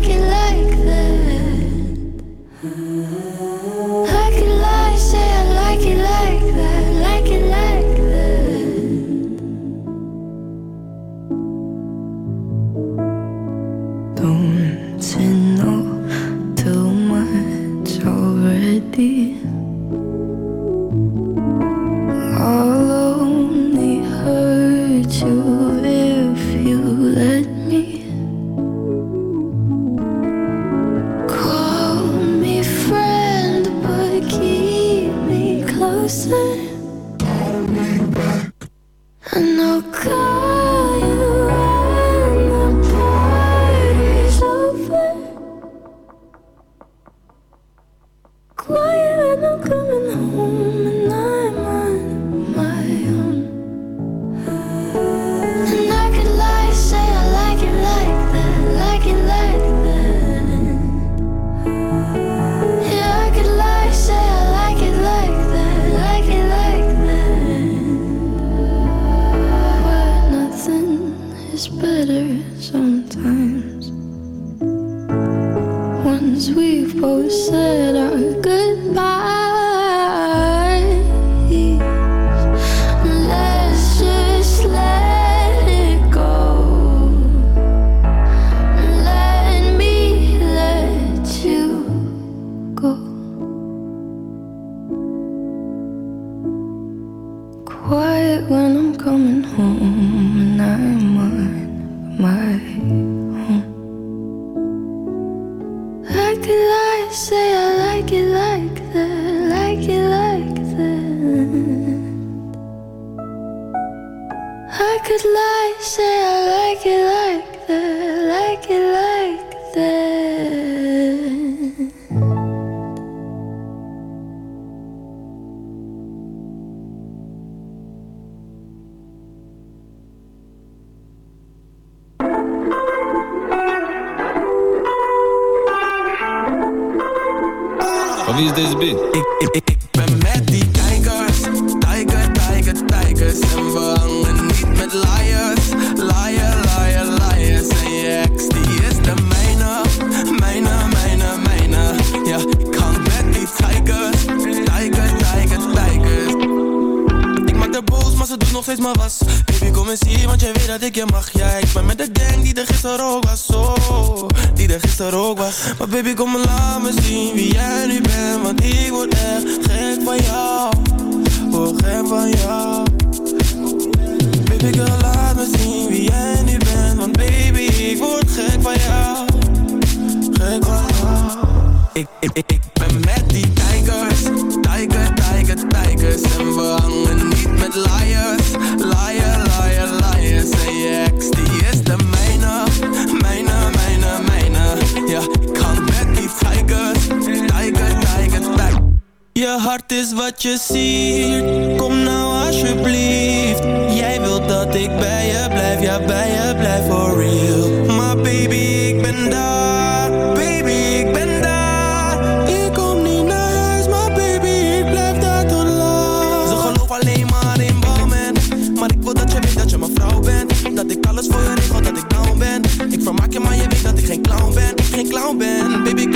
like it.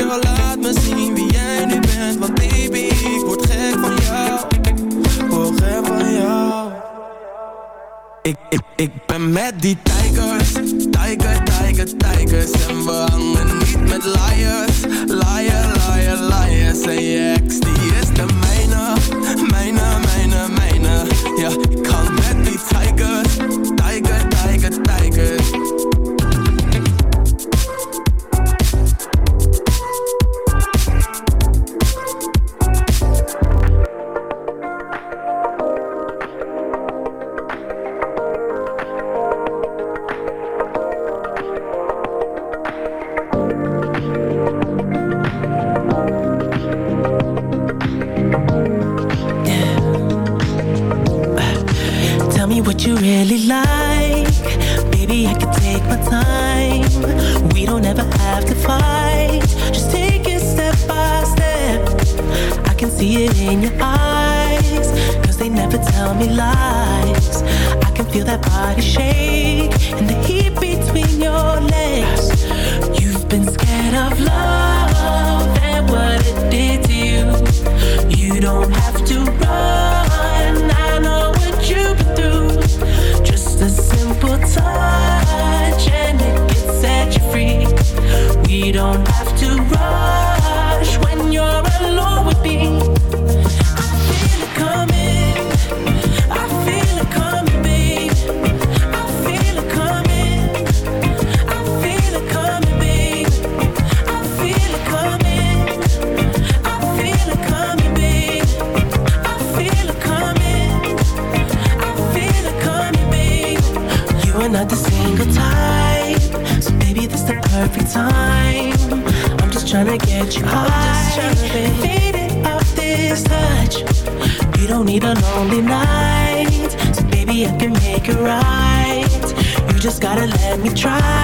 Girl, laat me zien wie jij nu bent. Want baby, ik word gek van jou. Word gek van jou. Ik, ik, ik ben met die tijger. Let me try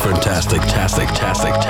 fantastic, tastic, tastic, tastic.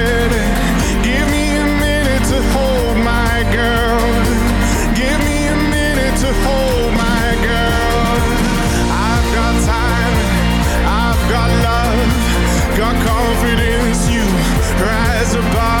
Bye.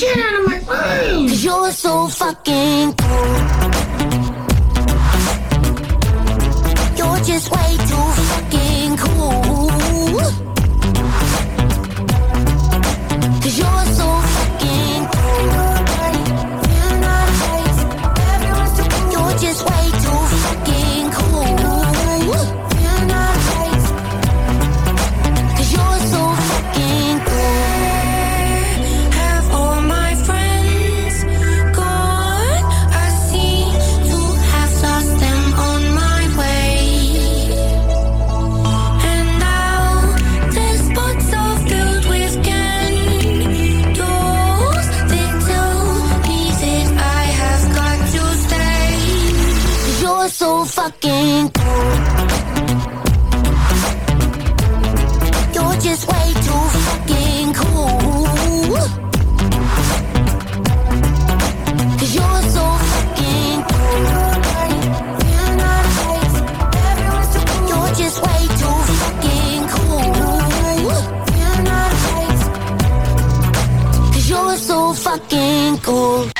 Get out of my room! Cause you're so fucking cool. You're just way too fucking cool. You're just way too fucking cool. Cause you're so fucking cool. You're just way too fucking cool. Cause you're so fucking cool.